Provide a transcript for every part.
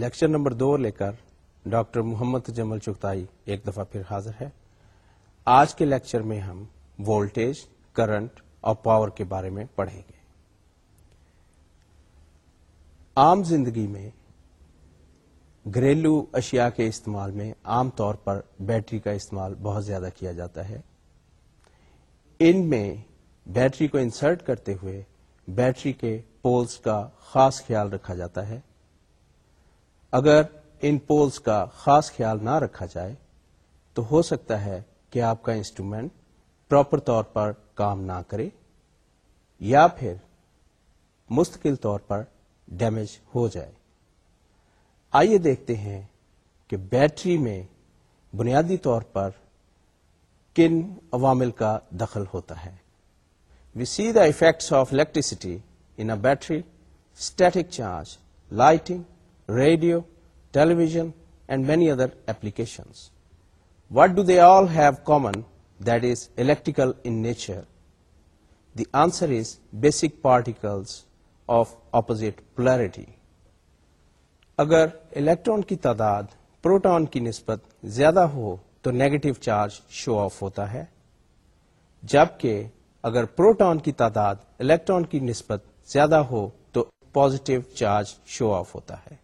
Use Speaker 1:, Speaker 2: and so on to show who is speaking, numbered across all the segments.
Speaker 1: Lecture number دو لے کر ڈاکٹر محمد جمل چگتائی ایک دفعہ پھر حاضر ہے آج کے لیکچر میں ہم وولٹیج کرنٹ اور پاور کے بارے میں پڑھیں گے عام زندگی میں گھریلو اشیاء کے استعمال میں عام طور پر بیٹری کا استعمال بہت زیادہ کیا جاتا ہے ان میں بیٹری کو انسرٹ کرتے ہوئے بیٹری کے پولز کا خاص خیال رکھا جاتا ہے اگر ان پولز کا خاص خیال نہ رکھا جائے تو ہو سکتا ہے کہ آپ کا انسٹرومینٹ پراپر طور پر کام نہ کرے یا پھر مستقل طور پر ڈیمیج ہو جائے آئیے دیکھتے ہیں کہ بیٹری میں بنیادی طور پر کن عوامل کا دخل ہوتا ہے we see the effects of electricity in a battery static charge lighting radio television and many other application what do they all have common this electrical in nature the answer is basic particle of opposite polarity اگر electron کی تعداد proton کی نسبت زیادہ ہو تو negative charge show off ہوتا ہے جبکہ اگر پروٹون کی تعداد الیکٹران کی نسبت زیادہ ہو تو پوزیٹو چارج شو آف ہوتا ہے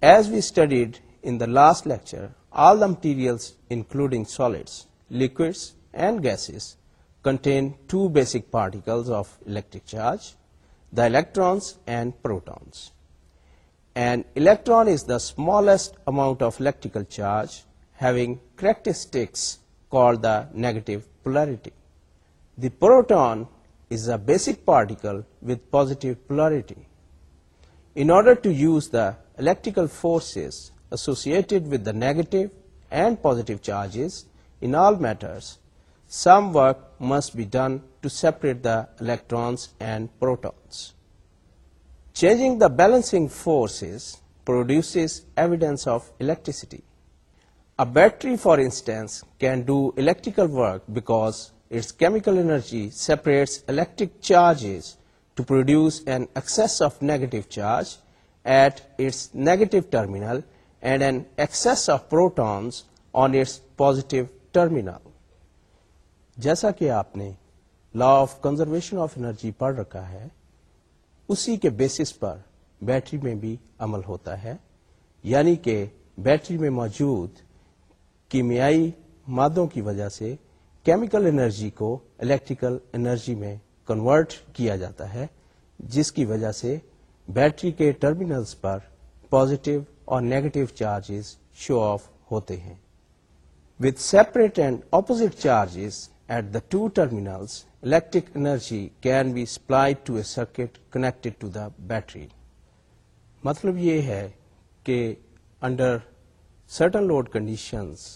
Speaker 1: As we studied in the last lecture, all the materials including solids, liquids and gases contain two basic particles of electric charge, the electrons and protons. An electron is the smallest amount of electrical charge having characteristics called the negative polarity. The proton is a basic particle with positive polarity. In order to use the electrical forces associated with the negative and positive charges in all matters, some work must be done to separate the electrons and protons. Changing the balancing forces produces evidence of electricity. A battery, for instance, can do electrical work because its chemical energy separates electric charges to produce an excess of negative charge at its negative terminal and an excess of protons on its positive terminal جیسا کہ آپ نے law of conservation of energy پڑھ رکھا ہے اسی کے basis پر بیٹری میں بھی عمل ہوتا ہے یعنی کہ بیٹری میں موجود کیمیائی مادوں کی وجہ سے کیمیکل انرجی کو الیکٹریکل انرجی میں کنورٹ کیا جاتا ہے جس کی وجہ سے بیٹری کے ٹرمینلز پر پوزیٹو اور نیگیٹو چارجز شو آف ہوتے ہیں with separate and opposite charges at the two terminals electric energy can be supply to a circuit connected to the battery مطلب یہ ہے کہ under certain load conditions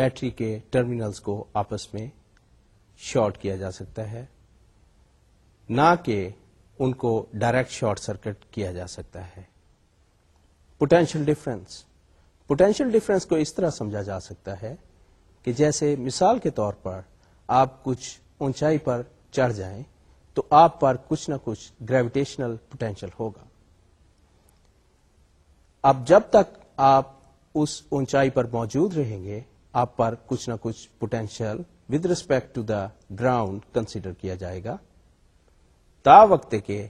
Speaker 1: battery کے terminals کو آپس میں شارٹ کیا جا سکتا ہے نہ کہ ان کو ڈائریکٹ شارٹ سرکٹ کیا جا سکتا ہے پوٹینشیل ڈفرینس پوٹینشیل ڈفرینس کو اس طرح سمجھا جا سکتا ہے کہ جیسے مثال کے طور پر آپ کچھ اونچائی پر چڑھ جائیں تو آپ پر کچھ نہ کچھ گریویٹیشنل پوٹینشیل ہوگا اب جب تک آپ اس اونچائی پر موجود رہیں گے آپ پر کچھ نہ کچھ potential with respect to the ground consider کیا جائے گا تا وقت کے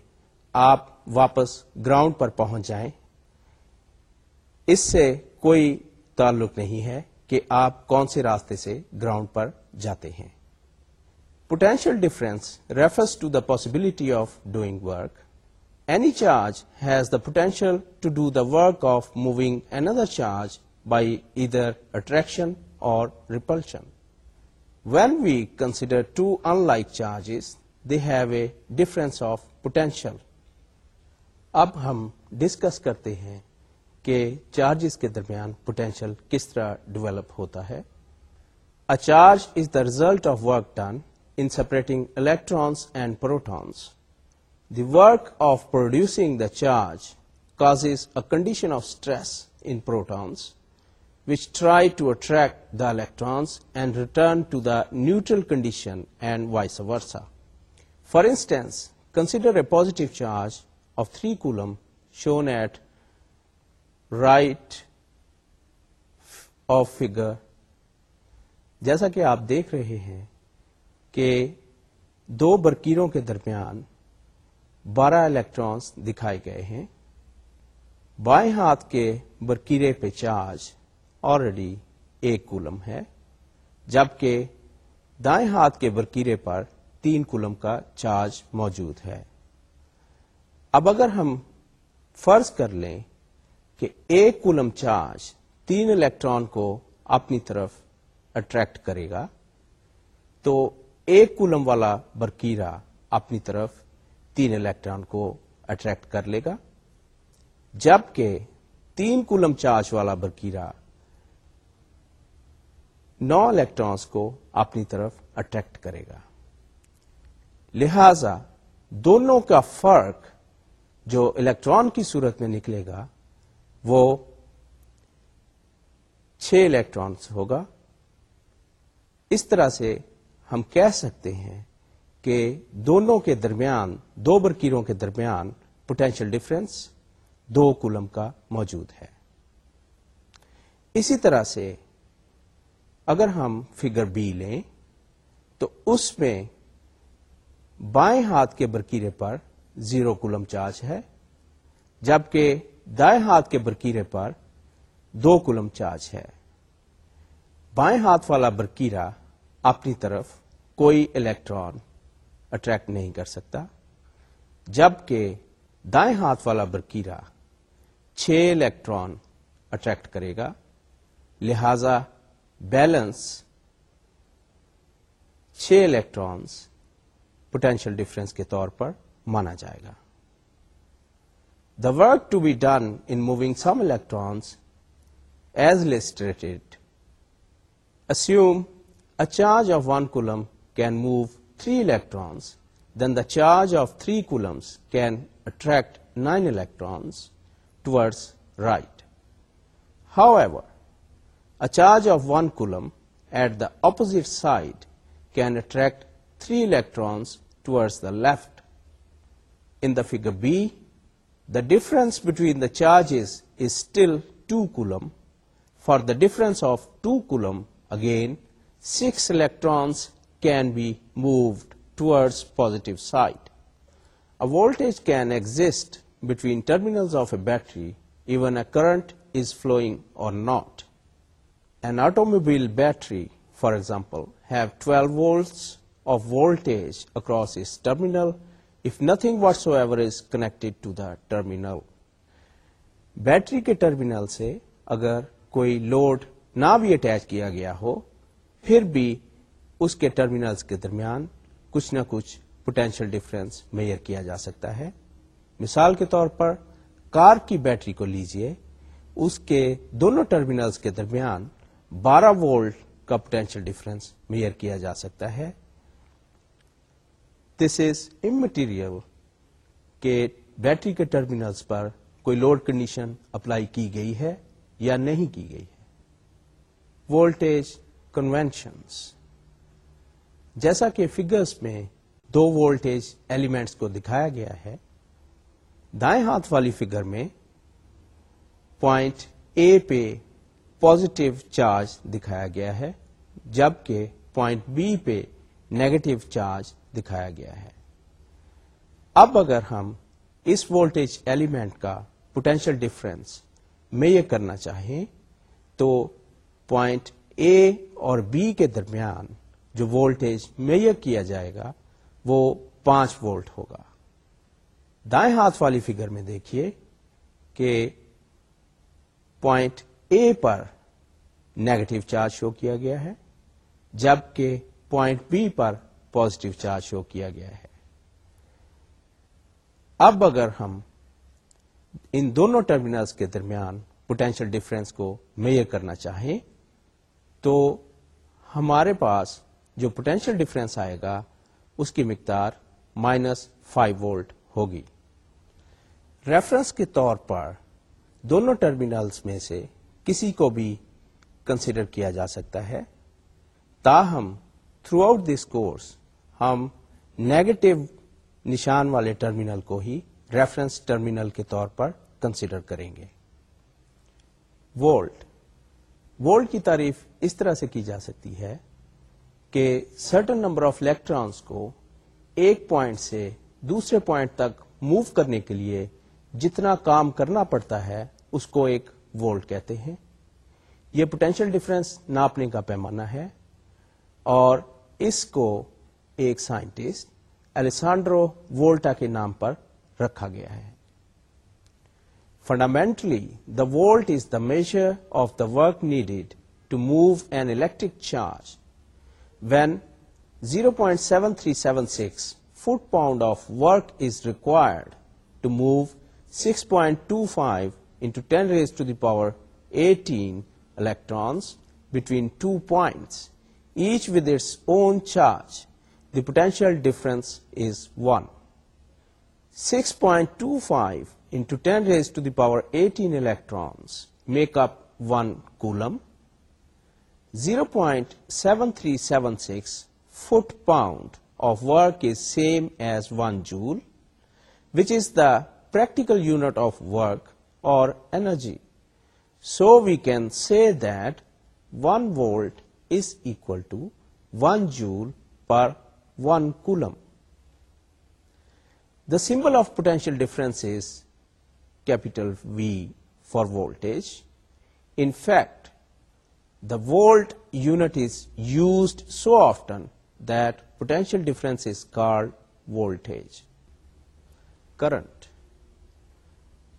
Speaker 1: آپ واپس گراؤنڈ پر پہنچ جائیں اس سے کوئی تعلق نہیں ہے کہ آپ کون سے راستے سے گراؤنڈ پر جاتے ہیں potential difference refers to the possibility of doing work any charge has the potential to do the work of moving an other charge by either attraction اور repulsion when we consider two unlike they have a difference of potential اب ہم discuss کرتے ہیں کہ charges کے درمیان potential کس طرح ڈیولپ ہوتا ہے charge is the result of work done in separating electrons and protons the work of producing the charge cause a condition of stress in protons which try to attract the electrons and return to the neutral condition and vice versa instance consider a positive charge of three coulomb shown at right of figure جیسا کہ آپ دیکھ رہے ہیں کہ دو برکیروں کے درمیان بارہ الیکٹرانس دکھائے گئے ہیں بائیں ہاتھ کے برکیرے پہ چارج آلریڈی ایک کولم ہے جبکہ دائیں ہاتھ کے برکیرے پر تین کولم کا چارج موجود ہے اب اگر ہم فرض کر لیں کہ ایک کولم چارج تین الیکٹران کو اپنی طرف اٹریکٹ کرے گا تو ایک کولم والا برکیرا اپنی طرف تین الیکٹران کو اٹریکٹ کر لے گا جبکہ تین کولم چارج والا برکیرا نو الیکٹرانس کو اپنی طرف اٹریکٹ کرے گا لہذا دونوں کا فرق جو الیکٹران کی صورت میں نکلے گا وہ چھ الیکٹران سے ہوگا اس طرح سے ہم کہہ سکتے ہیں کہ دونوں کے درمیان دو برکیروں کے درمیان پوٹینشیل ڈفرینس دو کولم کا موجود ہے اسی طرح سے اگر ہم فگر بی لیں تو اس میں بائیں ہاتھ کے برکیرے پر زیرو کولم چارج ہے جبکہ دائیں ہاتھ کے برکیرے پر دو کولم چارج ہے بائیں ہاتھ والا برکیرا اپنی طرف کوئی الیکٹران اٹریکٹ نہیں کر سکتا جبکہ دائیں ہاتھ والا برکیرا چھ الیکٹران اٹریکٹ کرے گا لہذا بیلنس چھ الیکٹرانس پوٹینشیل ڈفرنس کے طور پر مانا جائے گا the work to be done in moving some electrons as illustrated assume a charge of one coulomb can move three electrons then the charge of three coulombs can attract nine electrons towards right however a charge of one coulomb at the opposite side can attract 3 electrons towards the left. In the figure B, the difference between the charges is still 2 coulomb. For the difference of 2 coulomb, again, 6 electrons can be moved towards positive side. A voltage can exist between terminals of a battery, even a current is flowing or not. An automobile battery, for example, have 12 volts across across us terminal if whatsoever what's connected to the terminal battery کے terminal سے اگر کوئی load نہ بھی attach کیا گیا ہو پھر بھی اس کے ٹرمینلز کے درمیان کچھ نہ کچھ پوٹینشیل ڈفرینس میئر کیا جا سکتا ہے مثال کے طور پر کار کی بیٹری کو لیجئے اس کے دونوں ٹرمینلز کے درمیان بارہ وولٹ کا پوٹینشیل ڈفرینس میئر کیا جا سکتا ہے دس از مٹیریل کے بیٹری کے ٹرمینلس پر کوئی لوڈ کنڈیشن اپلائی کی گئی ہے یا نہیں کی گئی ہے وولٹیج کنوینشنس جیسا کہ فگرز میں دو وولٹیج ایلیمنٹس کو دکھایا گیا ہے دائیں ہاتھ والی فگر میں پوائنٹ اے پہ پوزیٹو چارج دکھایا گیا ہے جبکہ پوائنٹ بی پہ نیگیٹو چارج دکھایا گیا ہے اب اگر ہم اس وولٹیج ایلیمنٹ کا پوٹینشیل میں یہ کرنا چاہیں تو پوائنٹ اے اور بی کے درمیان جو وولٹیج میئر کیا جائے گا وہ پانچ وولٹ ہوگا دائیں ہاتھ والی فگر میں دیکھیے کہ پوائنٹ اے پر نیگیٹو چارج شو کیا گیا ہے جبکہ پوائنٹ بی پر پازیٹو چارج شو کیا گیا ہے اب اگر ہم ان دونوں ٹرمینلس کے درمیان پوٹینشل ڈفرینس کو میئر کرنا چاہیں تو ہمارے پاس جو پوٹینشل ڈفرینس آئے گا اس کی مقدار مائنس فائیو وولٹ ہوگی ریفرنس کے طور پر دونوں ٹرمینلس میں سے کسی کو بھی کنسیڈر کیا جا سکتا ہے تاہم تھرو آؤٹ دس کورس ہم نیگیٹو نشان والے ٹرمینل کو ہی ریفرنس ٹرمینل کے طور پر کنسیڈر کریں گے وولٹ وولٹ کی تعریف اس طرح سے کی جا سکتی ہے کہ سرٹن نمبر آف الیکٹرانس کو ایک پوائنٹ سے دوسرے پوائنٹ تک موو کرنے کے لیے جتنا کام کرنا پڑتا ہے اس کو ایک وولٹ کہتے ہیں یہ پوٹینشیل ڈفرینس ناپنے کا پیمانہ ہے اور اس کو ایک سائنٹسٹ الیسانڈرو وولٹا کے نام پر رکھا گیا ہے fundamentally the volt is the measure of the work needed to move an electric charge when 0.7376 foot pound of work is required to move 6.25 point two five into ten raise to the power eighteen electrons between two point each with its own charge the potential difference is 1. 6.25 into 10 raised to the power 18 electrons make up 1 coulomb, 0.7376 foot-pound of work is same as 1 joule, which is the practical unit of work or energy. So we can say that 1 volt is equal to 1 joule per one coulomb the symbol of potential difference is capital V for voltage in fact the volt unit is used so often that potential difference is called voltage current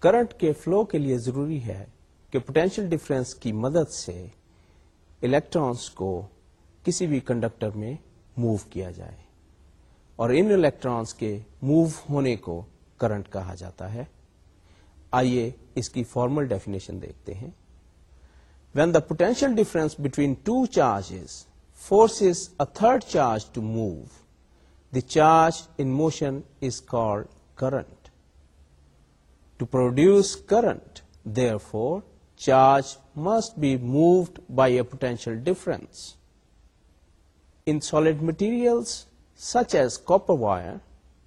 Speaker 1: current کے flow کے لیے ضروری ہے کہ potential difference کی مدد سے electrons کو کسی بھی کنڈکٹر میں موو کیا جائے اور ان الیکٹرانس کے موو ہونے کو کرنٹ کہا جاتا ہے آئیے اس کی فارمل ڈیفینیشن دیکھتے ہیں when the potential difference between two charge forces a third charge to move the charge in motion is call current to produce current therefore charge must be moved by a potential difference in solid materials such as copper wire,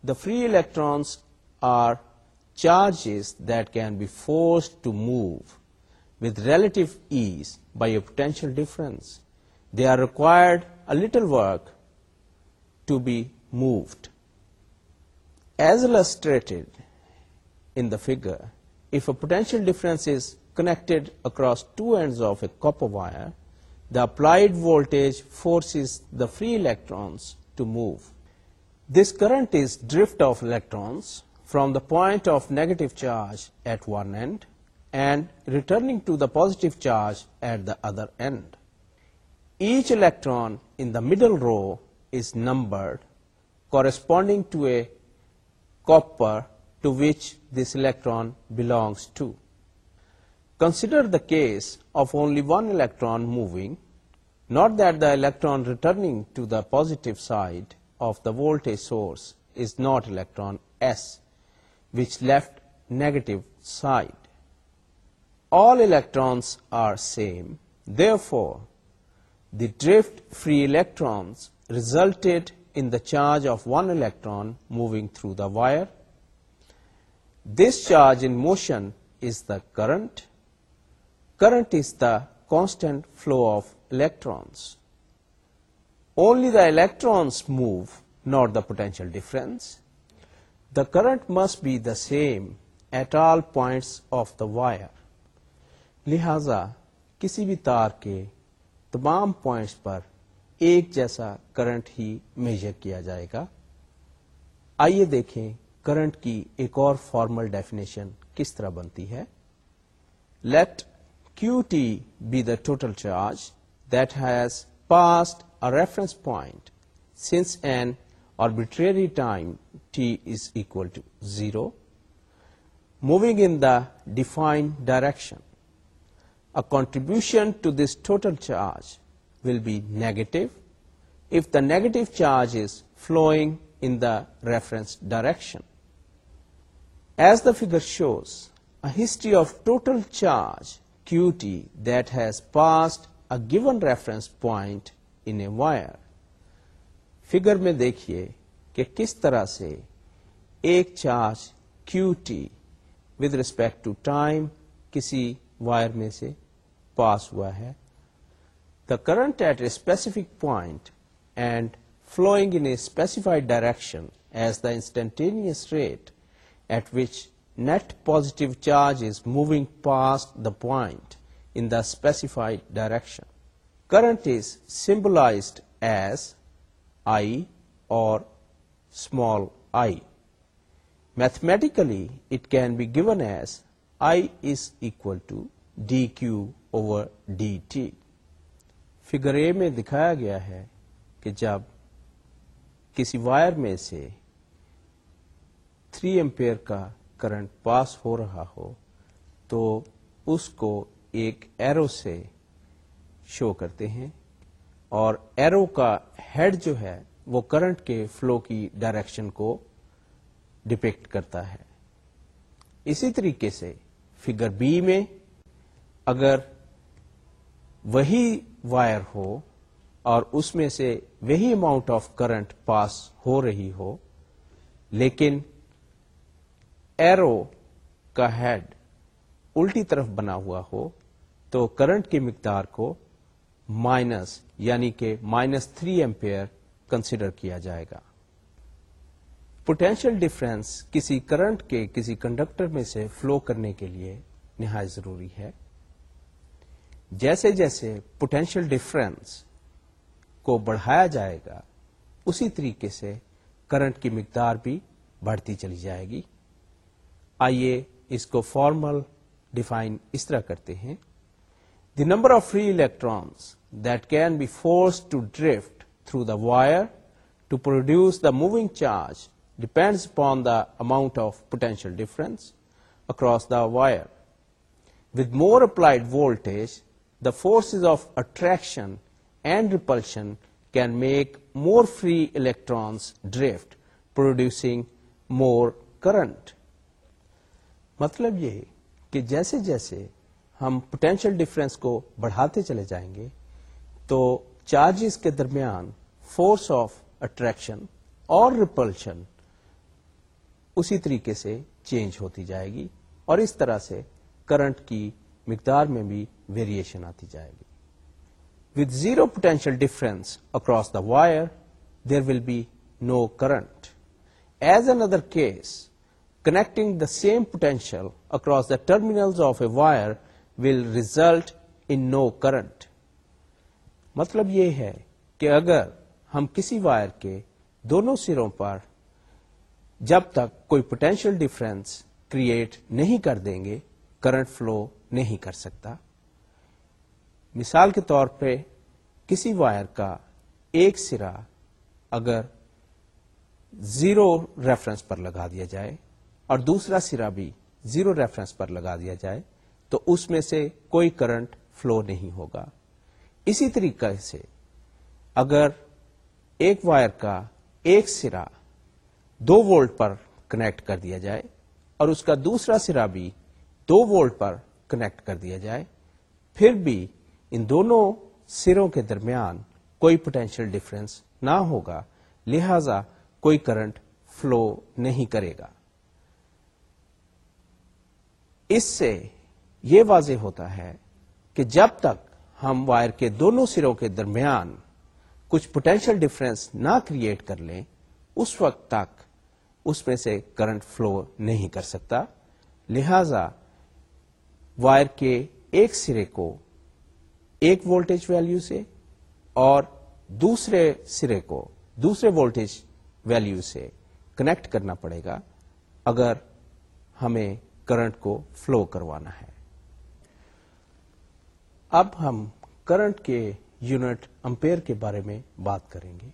Speaker 1: the free electrons are charges that can be forced to move with relative ease by a potential difference. They are required a little work to be moved. As illustrated in the figure, if a potential difference is connected across two ends of a copper wire, the applied voltage forces the free electrons to move. This current is drift of electrons from the point of negative charge at one end and returning to the positive charge at the other end. Each electron in the middle row is numbered corresponding to a copper to which this electron belongs to. Consider the case of only one electron moving Note that the electron returning to the positive side of the voltage source is not electron s, which left negative side. All electrons are same. Therefore, the drift-free electrons resulted in the charge of one electron moving through the wire. This charge in motion is the current. Current is the constant flow of electrons only the electrons move nor the potential difference the current must be the same at all points of the wire لہذا کسی بھی تار کے تمام points پر ایک جیسا current ہی میجر کیا جائے گا آئیے دیکھیں کرنٹ کی ایک اور فارمل ڈیفینیشن کس طرح بنتی ہے let Qt be the total charge that has passed a reference point since an arbitrary time t is equal to 0, moving in the defined direction. A contribution to this total charge will be negative if the negative charge is flowing in the reference direction. As the figure shows, a history of total charge ز passed a given reference point ان فر میں دیکھیے کہ کس طرح سے ایک charge Q T with respect to time کسی وائر میں سے پاس ہوا ہے the current at a specific point and flowing in a specified direction as the instantaneous rate at which net positive charge is moving past the point in the specified direction current is symbol as I or small mathematically it can be given as I is equal to D Q over D T figure A میں دکھایا گیا ہے کہ جب کسی wire میں سے 3 ampere کا کرنٹ پاس ہو رہا ہو تو اس کو ایک ایرو سے شو کرتے ہیں اور ایرو کا ہیڈ جو ہے وہ کرنٹ کے فلو کی ڈائریکشن کو ڈپیکٹ کرتا ہے اسی طریقے سے فگر بی میں اگر وہی وائر ہو اور اس میں سے وہی اماؤنٹ آف کرنٹ پاس ہو رہی ہو لیکن ایرو کا ہیڈ الٹی طرف بنا ہوا ہو تو کرنٹ کی مقدار کو مائنس یعنی کہ مائنس تھری ایمپیئر کنسیڈر کیا جائے گا پوٹینشیل ڈفرینس کسی کرنٹ کے کسی کنڈکٹر میں سے فلو کرنے کے لیے نہایت ضروری ہے جیسے جیسے پوٹینشیل ڈفرینس کو بڑھایا جائے گا اسی طریقے سے کرنٹ کی مقدار بھی بڑھتی چلی جائے گی آئیے اس کو فارمل ڈیفائن اس طرح کرتے ہیں the number of free electrons that can be force to drift through the wire to produce the moving charge depends upon the amount of potential difference across the wire with more applied voltage the forces of attraction and repulsion can make more free electrons drift producing more current مطلب یہ کہ جیسے جیسے ہم potential difference کو بڑھاتے چلے جائیں گے تو چارجز کے درمیان فورس آف اٹریکشن اور ریپلشن اسی طریقے سے چینج ہوتی جائے گی اور اس طرح سے کرنٹ کی مقدار میں بھی ویریشن آتی جائے گی with zero potential difference across the wire there will be no current as N other case connecting the same potential across the terminal of a wire will result in no current مطلب یہ ہے کہ اگر ہم کسی wire کے دونوں سروں پر جب تک کوئی پوٹینشیل ڈفرینس کریٹ نہیں کر دیں گے کرنٹ فلو نہیں کر سکتا مثال کے طور پہ کسی وائر کا ایک سرا اگر زیرو ریفرنس پر لگا دیا جائے اور دوسرا سرا بھی زیرو ریفرنس پر لگا دیا جائے تو اس میں سے کوئی کرنٹ فلو نہیں ہوگا اسی طریقے سے اگر ایک وائر کا ایک سرا دو وولٹ پر کنیکٹ کر دیا جائے اور اس کا دوسرا سرا بھی دو وولٹ پر کنیکٹ کر دیا جائے پھر بھی ان دونوں سروں کے درمیان کوئی پوٹینشیل ڈفرنس نہ ہوگا لہذا کوئی کرنٹ فلو نہیں کرے گا اس سے یہ واضح ہوتا ہے کہ جب تک ہم وائر کے دونوں سروں کے درمیان کچھ پوٹینشیل ڈفرینس نہ کریٹ کر لیں اس وقت تک اس میں سے کرنٹ فلو نہیں کر سکتا لہذا وائر کے ایک سرے کو ایک وولٹیج ویلیو سے اور دوسرے سرے کو دوسرے وولٹیج ویلیو سے کنیکٹ کرنا پڑے گا اگر ہمیں کرنٹ کو فلو کروانا ہے اب ہم کرنٹ کے یونٹ امپیئر کے بارے میں بات کریں گے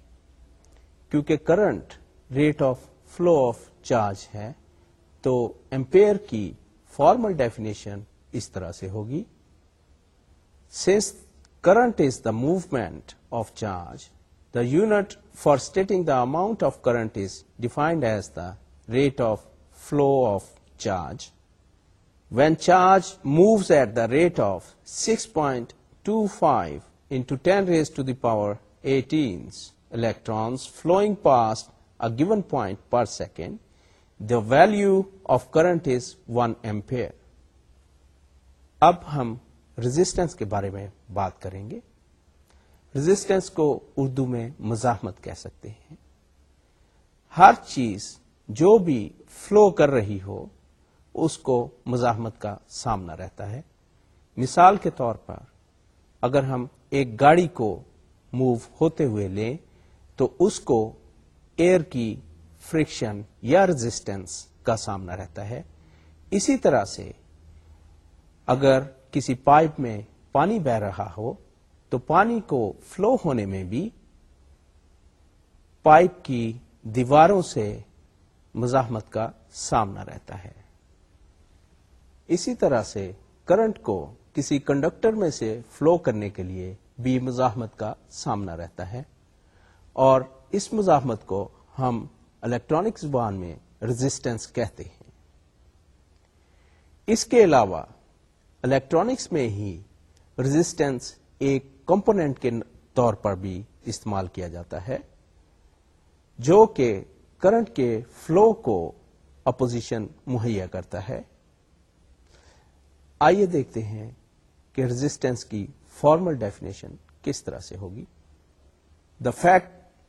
Speaker 1: کیونکہ current rate of flow of charge ہے تو امپیئر کی فارمل ڈیفینیشن اس طرح سے ہوگی since current is the movement of charge the unit for stating the amount of current is defined as the rate of flow of charge when charge moves at the rate of six point two five into ten raise to the power ایٹینس electrons flowing past a given point per second the value of current is one ampere اب ہم resistance کے بارے میں بات کریں گے resistance کو اردو میں مزاحمت کہہ سکتے ہیں ہر چیز جو بھی فلو کر رہی ہو اس کو مزاحمت کا سامنا رہتا ہے مثال کے طور پر اگر ہم ایک گاڑی کو موو ہوتے ہوئے لیں تو اس کو ایئر کی فرکشن یا رزسٹینس کا سامنا رہتا ہے اسی طرح سے اگر کسی پائپ میں پانی بہ رہا ہو تو پانی کو فلو ہونے میں بھی پائپ کی دیواروں سے مزاحمت کا سامنا رہتا ہے اسی طرح سے کرنٹ کو کسی کنڈکٹر میں سے فلو کرنے کے لیے بھی مزاحمت کا سامنا رہتا ہے اور اس مزاحمت کو ہم الیکٹرانک زبان میں رزسٹینس کہتے ہیں اس کے علاوہ الیکٹرانکس میں ہی رزسٹینس ایک کمپونیٹ کے طور پر بھی استعمال کیا جاتا ہے جو کہ کرنٹ کے فلو کو اپوزیشن مہیا کرتا ہے آئیے دیکھتے ہیں کہ رزسٹینس کی فارمل ڈیفینیشن کس طرح سے ہوگی the fact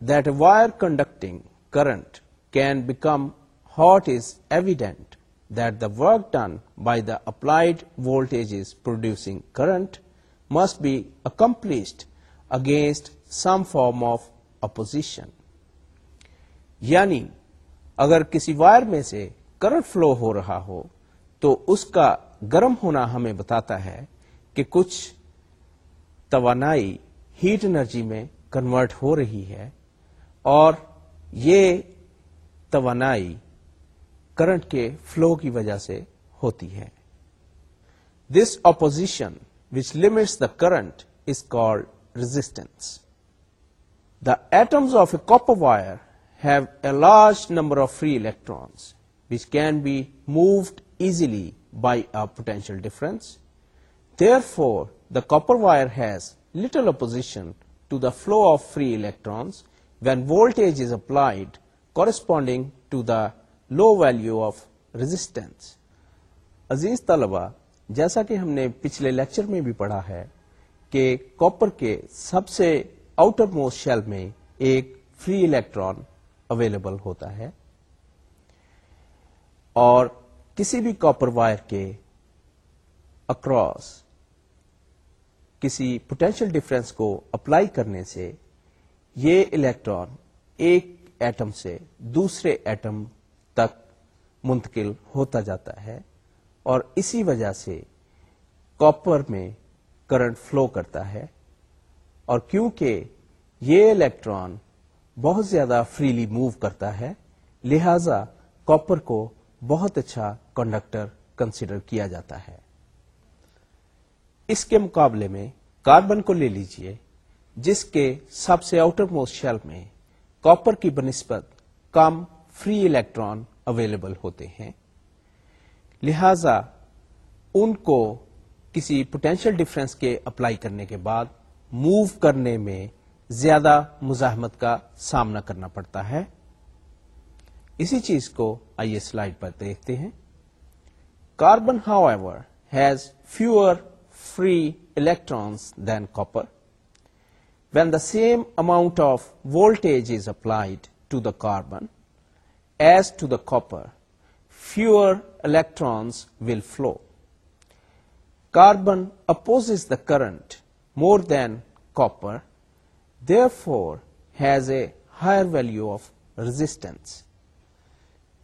Speaker 1: that wire conducting current can become hot is evident that the work done by the applied volt is producing current must be accomplished against some form of opposition یعنی اگر کسی wire میں سے current flow ہو رہا ہو تو اس کا گرم ہونا ہمیں بتاتا ہے کہ کچھ توانائی ہیٹ انرجی میں کنورٹ ہو رہی ہے اور یہ توانائی کرنٹ کے فلو کی وجہ سے ہوتی ہے this opposition which limits the current is call resistance the atoms of a copper wire have a large number of free electrons which can be moved easily by a potential difference therefore the copper wire has little opposition to the flow of free electrons upon value of resistance عزیز طلبا جیسا کہ ہم نے پچھلے lecture میں بھی پڑھا ہے کہ کاپر کے سب سے آؤٹر موسٹ شیل میں ایک فری الیکٹران اویلیبل ہوتا ہے اور کسی بھی کاپر وائر کے اکراس کسی پوٹینشیل ڈفرینس کو اپلائی کرنے سے یہ الیکٹران ایک ایٹم سے دوسرے ایٹم تک منتقل ہوتا جاتا ہے اور اسی وجہ سے کاپر میں کرنٹ فلو کرتا ہے اور کیونکہ یہ الیکٹران بہت زیادہ فریلی موو کرتا ہے لہذا کاپر کو بہت اچھا کنڈکٹر کنسیڈر کیا جاتا ہے اس کے مقابلے میں کاربن کو لے لیجئے جس کے سب سے آؤٹر موسٹ شیل میں کاپر کی بنسبت کم فری الیکٹران اویلیبل ہوتے ہیں لہذا ان کو کسی پوٹینشیل ڈفرینس کے اپلائی کرنے کے بعد موو کرنے میں زیادہ مزاحمت کا سامنا کرنا پڑتا ہے اسی چیز کو آئیے سلائڈ پر دیکھتے ہیں Carbon, however, has fewer free electrons than copper. When the same amount of voltage is applied to the carbon as to the copper, fewer electrons will flow. Carbon opposes the current more than copper, therefore has a higher value of resistance.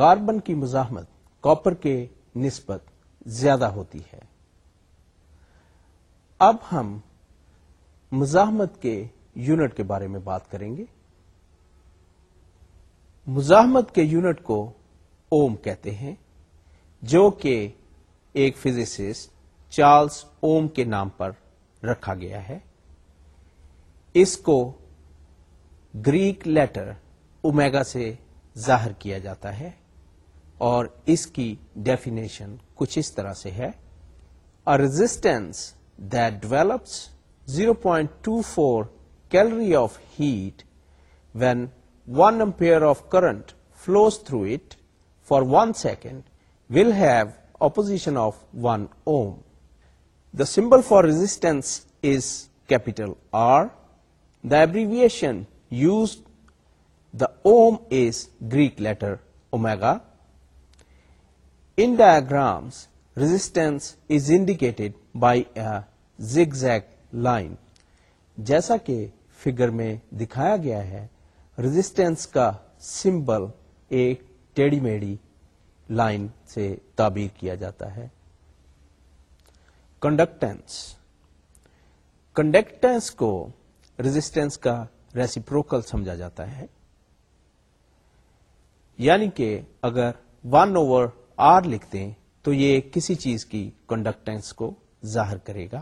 Speaker 1: Carbon کی مزاحمت copper کے نسبت زیادہ ہوتی ہے اب ہم مزاحمت کے یونٹ کے بارے میں بات کریں گے مزاحمت کے یونٹ کو اوم کہتے ہیں جو کہ ایک فزسسٹ چارلز اوم کے نام پر رکھا گیا ہے اس کو گریک لیٹر اومیگا سے ظاہر کیا جاتا ہے اور اس کی ڈیفینیشن کچھ اس طرح سے ہے a resistance that develops zero point two four calorie of heat when one ampere of current flows through it for one second will have opposition of one ohm the symbol for resistance is capital R the abbreviation use the ohm is Greek letter omega diagrams resistance is indicated by a zigzag line جیسا کہ figure میں دکھایا گیا ہے resistance کا symbol ایک ٹیڑی میڑی line سے تعبیر کیا جاتا ہے کنڈکٹینس کنڈکٹینس کو رزسٹینس کا ریسیپروکل سمجھا جاتا ہے یعنی کہ اگر ون اوور آر لکھ دیں تو یہ کسی چیز کی کنڈکٹینس کو ظاہر کرے گا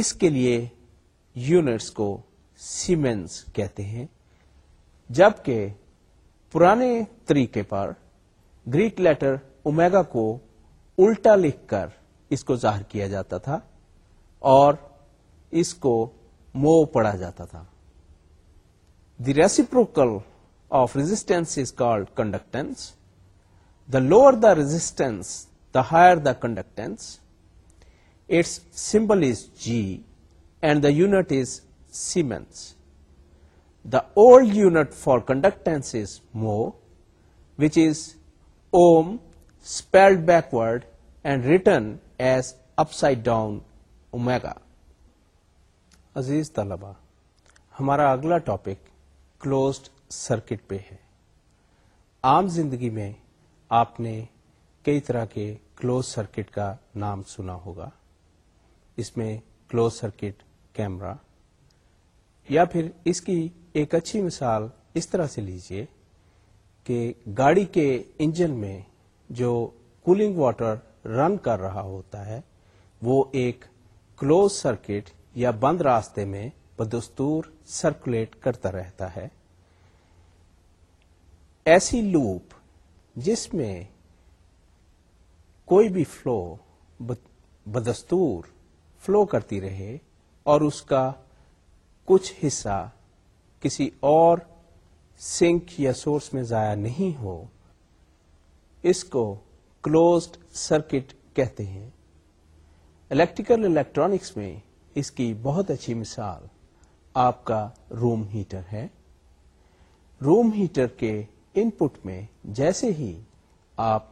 Speaker 1: اس کے لیے یونٹس کو سیمنس کہتے ہیں جبکہ پرانے طریقے پر گریک لیٹر اومیگا کو الٹا لکھ کر اس کو ظاہر کیا جاتا تھا اور اس کو مو پڑا جاتا تھا the reciprocal of resistance is called conductance lower the resistance the higher the conductance its symbol is G and the unit is siemens the old unit for conductance is mho which is ohm spelled backward and return as upside down omega عزیز طلبا ہمارا اگلا topic closed circuit پہ ہے آم زندگی میں آپ نے کئی طرح کے کلوز سرکٹ کا نام سنا ہوگا اس میں کلوز سرکٹ کیمرا یا پھر اس کی ایک اچھی مثال اس طرح سے لیجئے کہ گاڑی کے انجن میں جو کولنگ واٹر رن کر رہا ہوتا ہے وہ ایک کلوز سرکٹ یا بند راستے میں بدستور سرکولیٹ کرتا رہتا ہے ایسی لوپ جس میں کوئی بھی فلو بدستور فلو کرتی رہے اور اس کا کچھ حصہ کسی اور سنک یا سورس میں ضائع نہیں ہو اس کو کلوزڈ سرکٹ کہتے ہیں الیکٹریکل الیکٹرانکس میں اس کی بہت اچھی مثال آپ کا روم ہیٹر ہے روم ہیٹر کے ان پٹ میں جیسے ہی آپ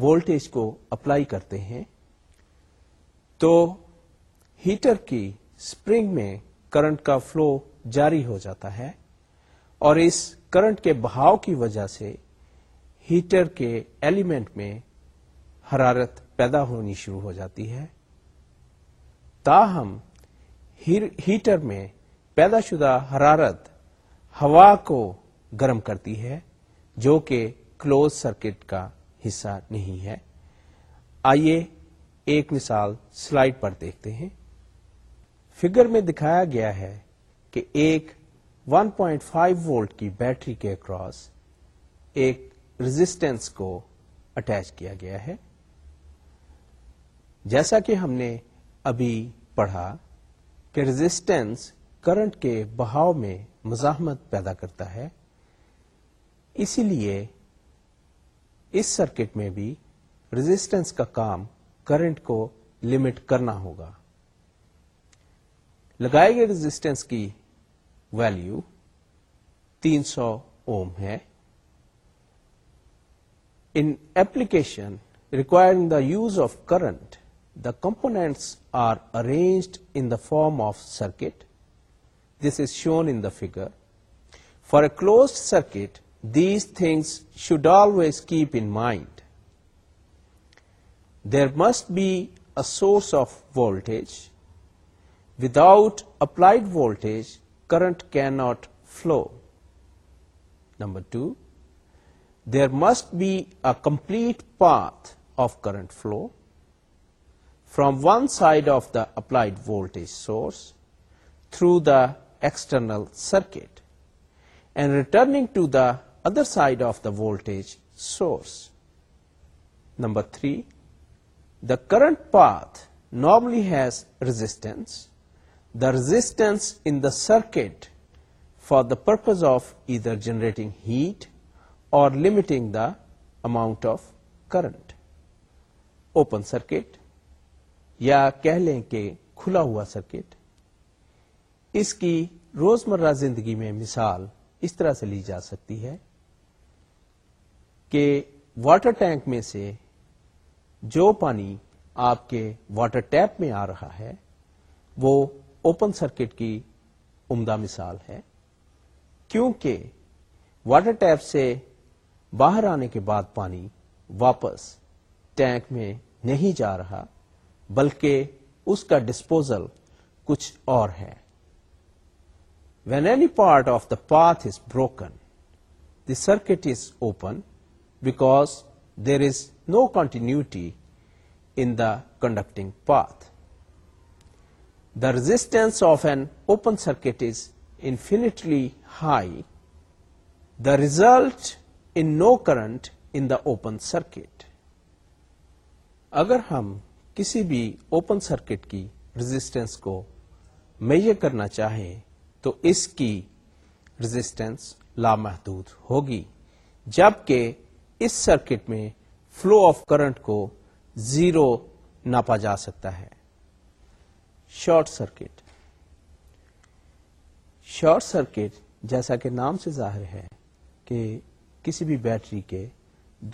Speaker 1: وولٹیج کو اپلائی کرتے ہیں تو ہیٹر کی اسپرنگ میں کرنٹ کا فلو جاری ہو جاتا ہے اور اس کرنٹ کے بہاؤ کی وجہ سے ہیٹر کے ایلیمنٹ میں حرارت پیدا ہونی شروع ہو جاتی ہے تاہم ہیٹر میں پیدا شدہ حرارت ہوا کو گرم کرتی ہے جو کہ کلوز سرکٹ کا حصہ نہیں ہے آئیے ایک مثال سلائڈ پر دیکھتے ہیں فگر میں دکھایا گیا ہے کہ ایک 1.5 پوائنٹ وولٹ کی بیٹری کے اکراس ایک رزسٹینس کو اٹیچ کیا گیا ہے جیسا کہ ہم نے ابھی پڑھا کہ رزسٹینس کرنٹ کے بہاؤ میں مزاحمت پیدا کرتا ہے اسی لیے اس سرکٹ میں بھی رزسٹینس کا کام کرنٹ کو لمٹ کرنا ہوگا لگائے گئے رزسٹینس کی ویلو تین سو اوم ہے in application requiring the use of current the components are arranged in the form of circuit this is shown in the figure for a close circuit These things should always keep in mind. There must be a source of voltage. Without applied voltage, current cannot flow. Number two, there must be a complete path of current flow from one side of the applied voltage source through the external circuit and returning to the side of the voltage source number three the current path normally has resistance the resistance in the circuit for the purpose of either generating heat or limiting the amount of current open circuit یا کہہ لیں کہ کھلا ہوا circuit اس کی روزمرہ زندگی میں مثال اس طرح سے لی جا سکتی ہے کہ واٹر ٹینک میں سے جو پانی آپ کے واٹر ٹیپ میں آ رہا ہے وہ اوپن سرکٹ کی عمدہ مثال ہے کیونکہ واٹر ٹیپ سے باہر آنے کے بعد پانی واپس ٹینک میں نہیں جا رہا بلکہ اس کا ڈسپوزل کچھ اور ہے when any part of the path is broken the circuit is open because there is no continuity in the conducting path the resistance of an open circuit is infinitely high the result in no current in the open circuit اگر ہم کسی بھی open circuit کی resistance کو measure کرنا چاہیں تو اس کی رزسٹینس لامحدود ہوگی جبکہ اس سرکٹ میں فلو آف کرنٹ کو زیرو ناپا جا سکتا ہے شارٹ سرکٹ شارٹ سرکٹ جیسا کہ نام سے ظاہر ہے کہ کسی بھی بیٹری کے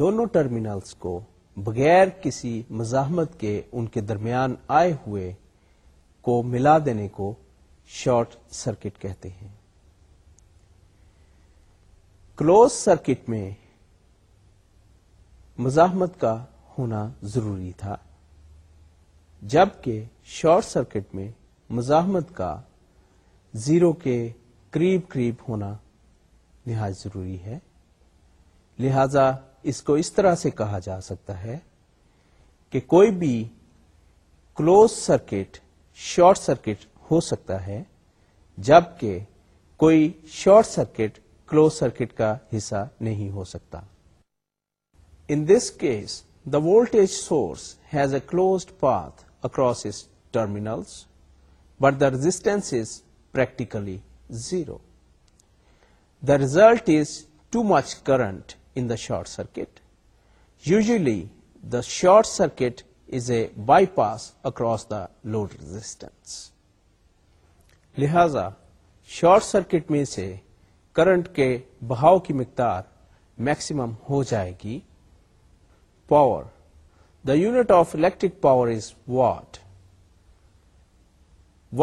Speaker 1: دونوں ٹرمینلز کو بغیر کسی مزاحمت کے ان کے درمیان آئے ہوئے کو ملا دینے کو شارٹ سرکٹ کہتے ہیں کلوز سرکٹ میں مزاحمت کا ہونا ضروری تھا جبکہ شارٹ سرکٹ میں مزاحمت کا زیرو کے قریب قریب ہونا نہایت ضروری ہے لہذا اس کو اس طرح سے کہا جا سکتا ہے کہ کوئی بھی کلوز سرکٹ شارٹ سرکٹ ہو سکتا ہے جبکہ کوئی شارٹ سرکٹ کلوز سرکٹ کا حصہ نہیں ہو سکتا N this case the voltage source has a closed path across its terminals but the resistance is practically zero the result is too much current in the short circuit usually the short circuit is a bypass across the load resistance لہذا short circuit میں سے current کے بہاؤ کی مقدار maximum ہو جائے گی power. The unit of electric power is watt.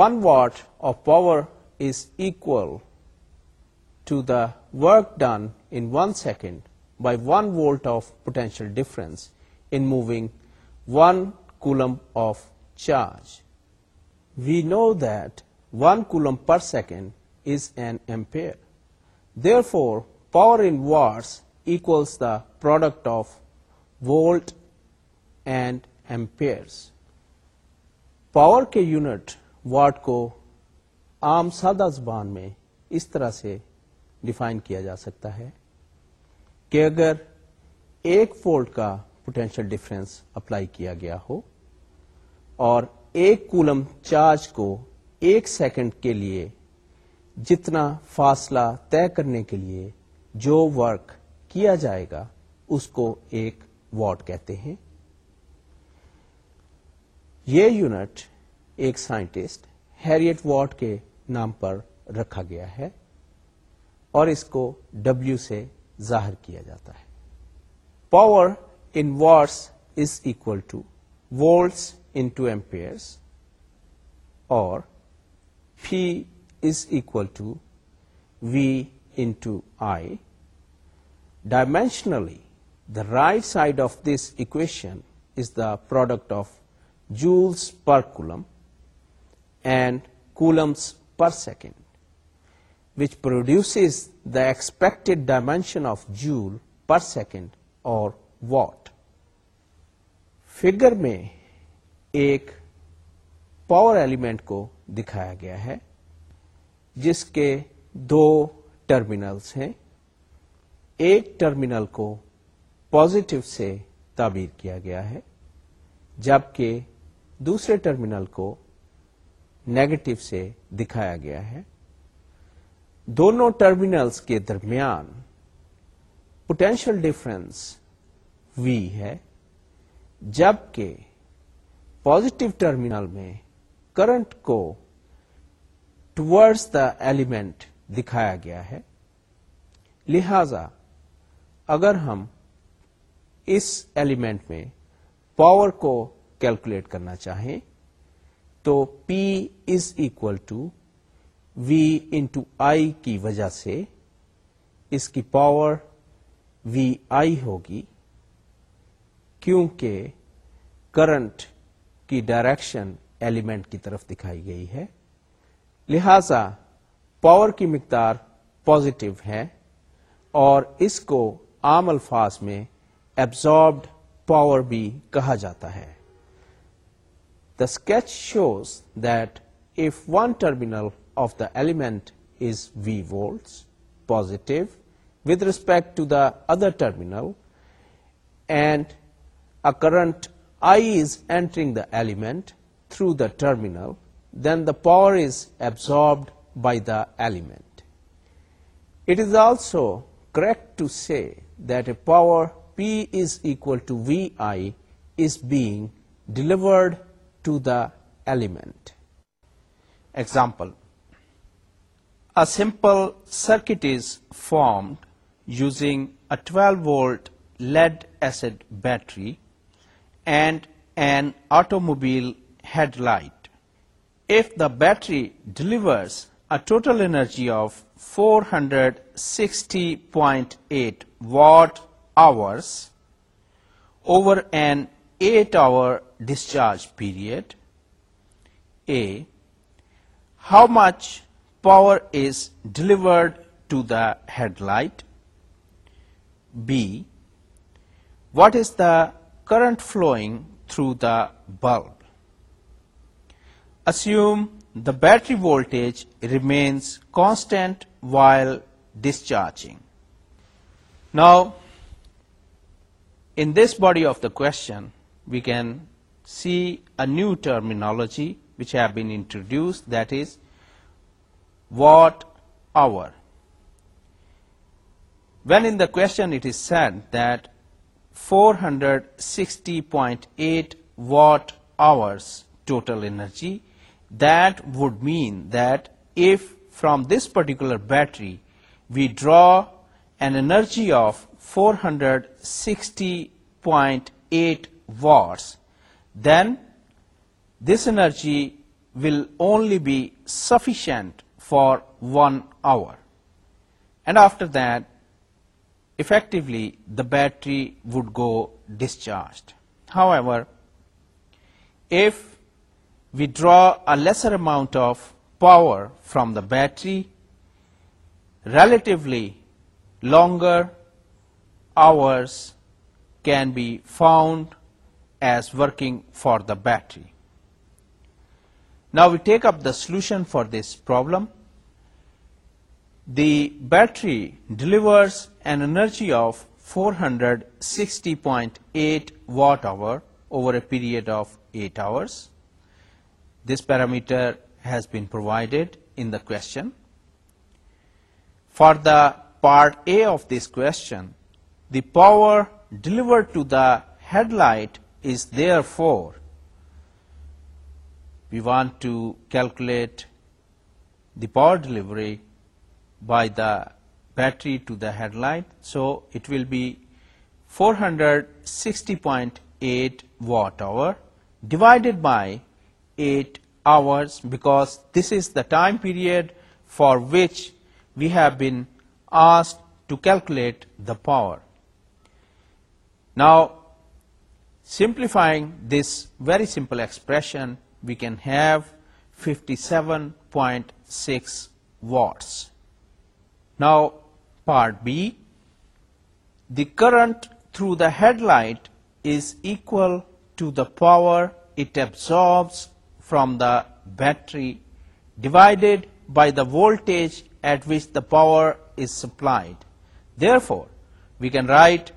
Speaker 1: 1 watt of power is equal to the work done in 1 second by 1 volt of potential difference in moving 1 coulomb of charge. We know that 1 coulomb per second is an ampere. Therefore, power in watts equals the product of volt and amperes power کے unit watt کو عام سادہ زبان میں اس طرح سے define کیا جا سکتا ہے کہ اگر ایک وولٹ کا پوٹینشیل ڈفرینس اپلائی کیا گیا ہو اور ایک کولم چارج کو ایک سیکنڈ کے لیے جتنا فاصلہ طے کرنے کے لیے جو ورک کیا جائے گا اس کو ایک وارڈ کہتے ہیں یہ یونٹ ایک سائنٹسٹ ہیریٹ وارڈ کے نام پر رکھا گیا ہے اور اس کو ڈبلو سے ظاہر کیا جاتا ہے power in watts is equal to volts into amperes اور P is equal to V into I dimensionally the right side of this equation is the product of joules per coulomb and coulombs per second which produce the expect dimension of joule per second اور watt figure میں ایک power element کو دکھایا گیا ہے جس کے دو terminals ہیں ایک ٹرمینل کو پوزیٹو سے تعبیر کیا گیا ہے جبکہ دوسرے ٹرمینل کو نیگیٹو سے دکھایا گیا ہے دونوں ٹرمینلس کے درمیان پوٹینشیل ڈفرینس وی ہے جبکہ پازیٹو ٹرمینل میں کرنٹ کو ٹورڈز دا ایلیمنٹ دکھایا گیا ہے لہذا اگر ہم اس ایلیمنٹ میں پاور کو کیلکولیٹ کرنا چاہیں تو P is equal to V into I کی وجہ سے اس کی پاور وی آئی ہوگی کیونکہ کرنٹ کی ڈائریکشن ایلیمنٹ کی طرف دکھائی گئی ہے لہذا پاور کی مقدار پازیٹو ہے اور اس کو عام الفاظ میں ایبزاربڈ پاور بھی کہا جاتا ہے the sketch shows that if one terminal of the element is V volts positive with respect to the other terminal and a current I is entering the element through the terminal then the power is absorbed by the element it is also correct to say a power P is equal to Vi is being delivered to the element. Example, a simple circuit is formed using a 12-volt lead-acid battery and an automobile headlight. If the battery delivers a total energy of 460.8 watt hours over an 8-hour discharge period. A. How much power is delivered to the headlight? B. What is the current flowing through the bulb? Assume the battery voltage remains constant while discharging. Now, in this body of the question, we can see a new terminology which have been introduced, that is watt-hour. When in the question it is said that 460.8 watt-hours total energy, that would mean that if from this particular battery we draw an energy of 460.8 watts, then this energy will only be sufficient for 1 hour, and after that effectively the battery would go discharged. However, if we draw a lesser amount of power from the battery, relatively longer hours can be found as working for the battery. Now we take up the solution for this problem. The battery delivers an energy of 460.8 watt-hour over a period of 8 hours. This parameter has been provided in the question. For the part A of this question, the power delivered to the headlight is therefore, we want to calculate the power delivery by the battery to the headlight. So, it will be 460.8 watt hour divided by 8 hours, because this is the time period for which we have been asked to calculate the power. Now, simplifying this very simple expression, we can have 57.6 watts. Now, part B, the current through the headlight is equal to the power it absorbs from the battery divided by the voltage at which the power is supplied. Therefore, we can write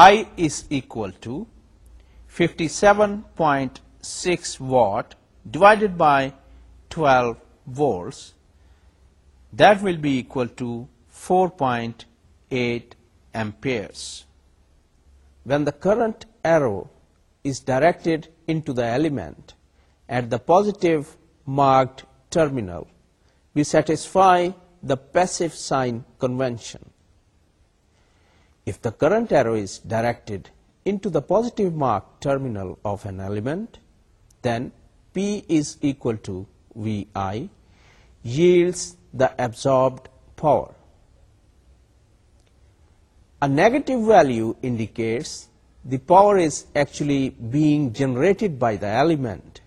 Speaker 1: I is equal to 57.6 watt divided by 12 volts. That will be equal to 4.8 amperes. When the current arrow is directed into the element at the positive marked terminal, we satisfy the passive sign convention. If the current arrow is directed into the positive marked terminal of an element, then P is equal to VI yields the absorbed power. A negative value indicates the power is actually being generated by the element.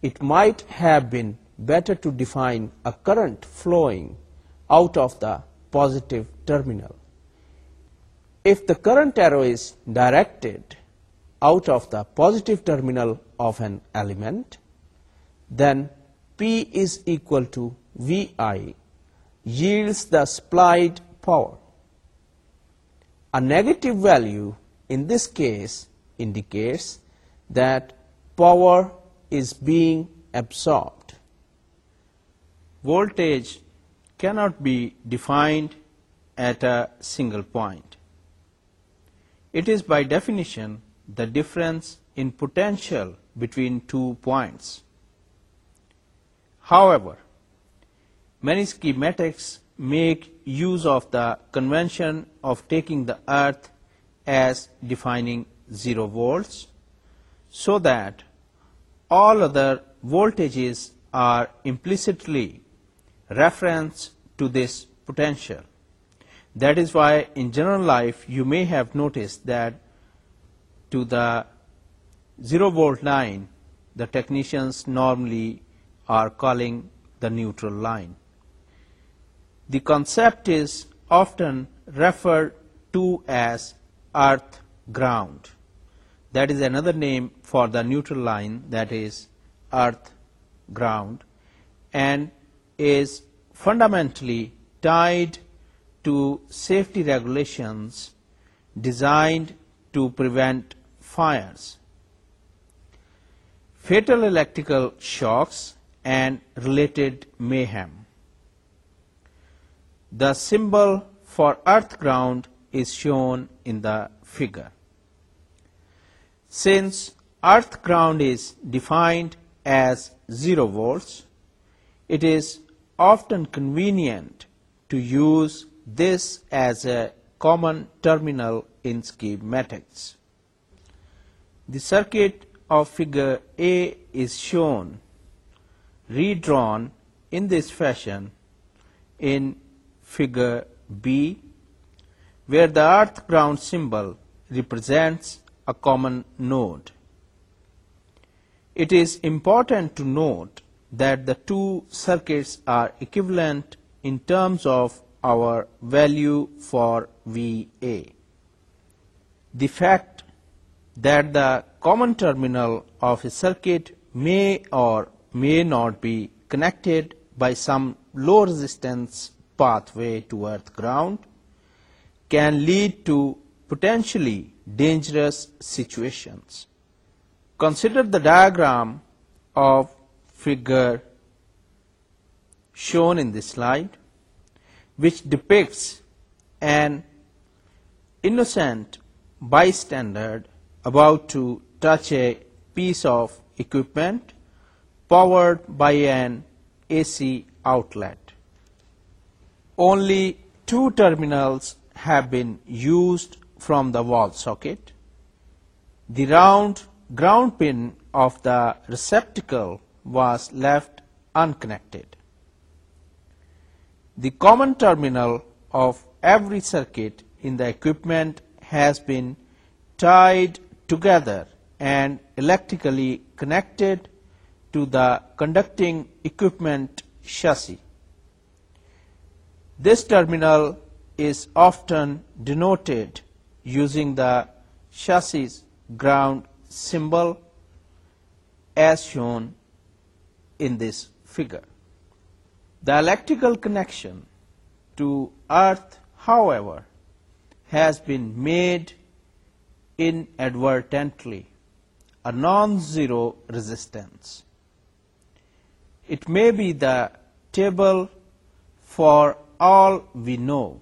Speaker 1: It might have been better to define a current flowing out of the positive terminal. If the current arrow is directed out of the positive terminal of an element, then P is equal to VI yields the supplied power. A negative value in this case indicates that power is being absorbed.
Speaker 2: Voltage cannot be defined at a single point. It is by definition the difference in potential between 2 points. However, many schematics make use of the convention of taking the earth as defining 0 volts, so that all other voltages are implicitly referenced to this potential. That is why in general life you may have noticed that to the 0 volt line the technicians normally are calling the neutral line. The concept is often referred to as earth ground. That is another name for the neutral line, that is earth ground, and is fundamentally tied to safety regulations designed to prevent fires. Fatal electrical shocks and related mayhem. The symbol for earth ground is shown in the figure. Since earth ground is defined as 0 volts, it is often convenient to use this as a common terminal in schematics. The circuit of figure A is shown, redrawn in this fashion in figure B, where the earth ground symbol represents a common node. It is important to note that the two circuits are equivalent in terms of our value for VA. The fact that the common terminal of a circuit may or may not be connected by some low resistance pathway to earth ground can lead to potentially dangerous situations. Consider the diagram of figure shown in this slide which depicts an innocent bystander about to touch a piece of equipment powered by an AC outlet. Only two terminals have been used from the wall socket. The round ground pin of the receptacle was left unconnected. The common terminal of every circuit in the equipment has been tied together and electrically connected to the conducting equipment chassis. This terminal is often denoted using the chassis ground symbol as shown in this figure. Dialectical connection to earth, however, has been made inadvertently a non-zero resistance. It may be the table for all we know.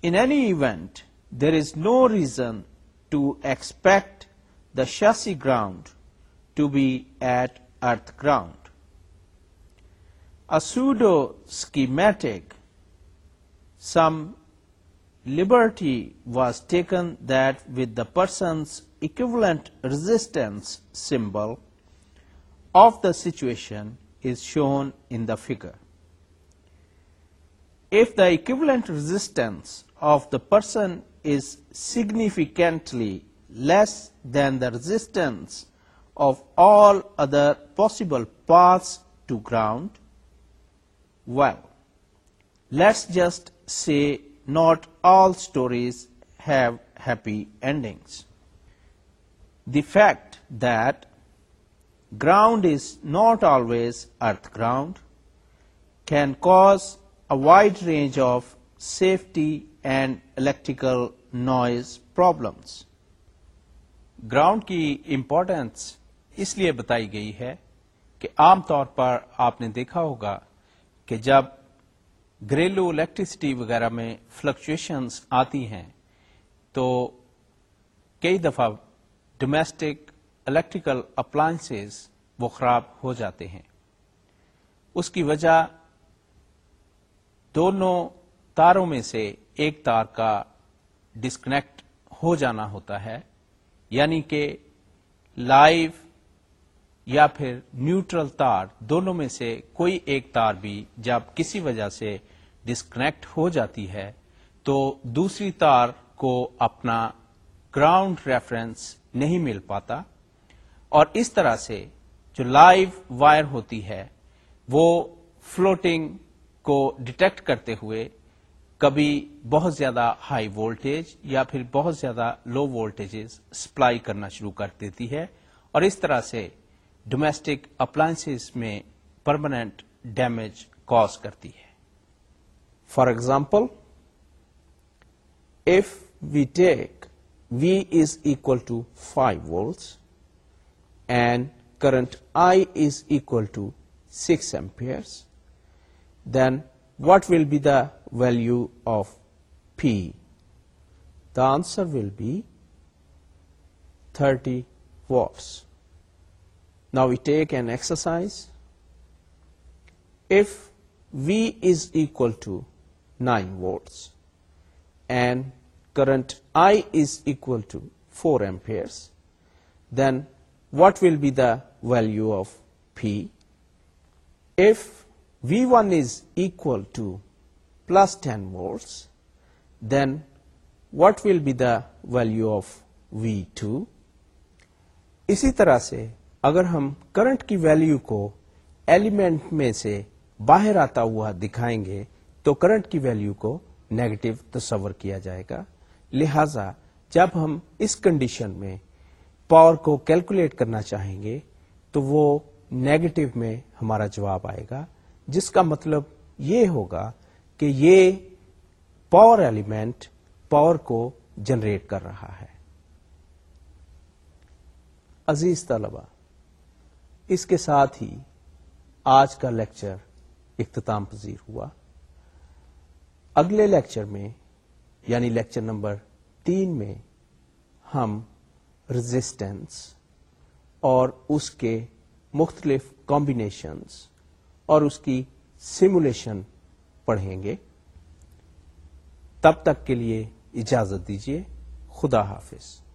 Speaker 2: In any event, there is no reason to expect the chassis ground to be at earth ground a pseudo-schematic, some liberty was taken that with the person's equivalent resistance symbol of the situation is shown in the figure. If the equivalent resistance of the person is significantly less than the resistance of all other possible paths to ground, well let's just see not all stories have happy endings the fact that ground is not always earth ground can cause a wide range of safety and electrical noise problems
Speaker 1: ground کی importance اس لیے بتائی گئی ہے کہ عام طور پر آپ نے دیکھا ہوگا کہ جب گھریلو الیکٹریسٹی وغیرہ میں فلکچویشنس آتی ہیں تو کئی دفعہ ڈومیسٹک الیکٹریکل اپلائنس وہ خراب ہو جاتے ہیں اس کی وجہ دونوں تاروں میں سے ایک تار کا ڈسکنیکٹ ہو جانا ہوتا ہے یعنی کہ لائیو یا پھر نیوٹرل تار دونوں میں سے کوئی ایک تار بھی جب کسی وجہ سے ڈسکنیکٹ ہو جاتی ہے تو دوسری تار کو اپنا گراؤنڈ ریفرنس نہیں مل پاتا اور اس طرح سے جو لائیو وائر ہوتی ہے وہ فلوٹنگ کو ڈیٹیکٹ کرتے ہوئے کبھی بہت زیادہ ہائی وولٹیج یا پھر بہت زیادہ لو وولٹیجز سپلائی کرنا شروع کر دیتی ہے اور اس طرح سے ڈومیسٹک اپلائنسز میں پرماننٹ ڈیمیج کاز کرتی ہے for example if we take V is equal to five volts and current I is equal to six amperes then what will be the value of P the answer will be thirty watts now take an ایسائز if V is equal to nine volts and current I is equal to four ampere then what will be the value of P V one is equal to plus ten volts then what will be the value of V two اسی طرح سے اگر ہم current کی value کو element میں سے باہر آتا ہوا دکھائیں گے تو کرنٹ کی ویلیو کو نیگیٹو تصور کیا جائے گا لہذا جب ہم اس کنڈیشن میں پاور کو کیلکولیٹ کرنا چاہیں گے تو وہ نیگیٹو میں ہمارا جواب آئے گا جس کا مطلب یہ ہوگا کہ یہ پاور ایلیمنٹ پاور کو جنریٹ کر رہا ہے عزیز طلبہ اس کے ساتھ ہی آج کا لیکچر اختتام پذیر ہوا اگلے لیکچر میں یعنی لیکچر نمبر تین میں ہم رزسٹینس اور اس کے مختلف کمبینیشنس اور اس کی سیمولیشن پڑھیں گے تب تک کے لیے اجازت دیجیے خدا حافظ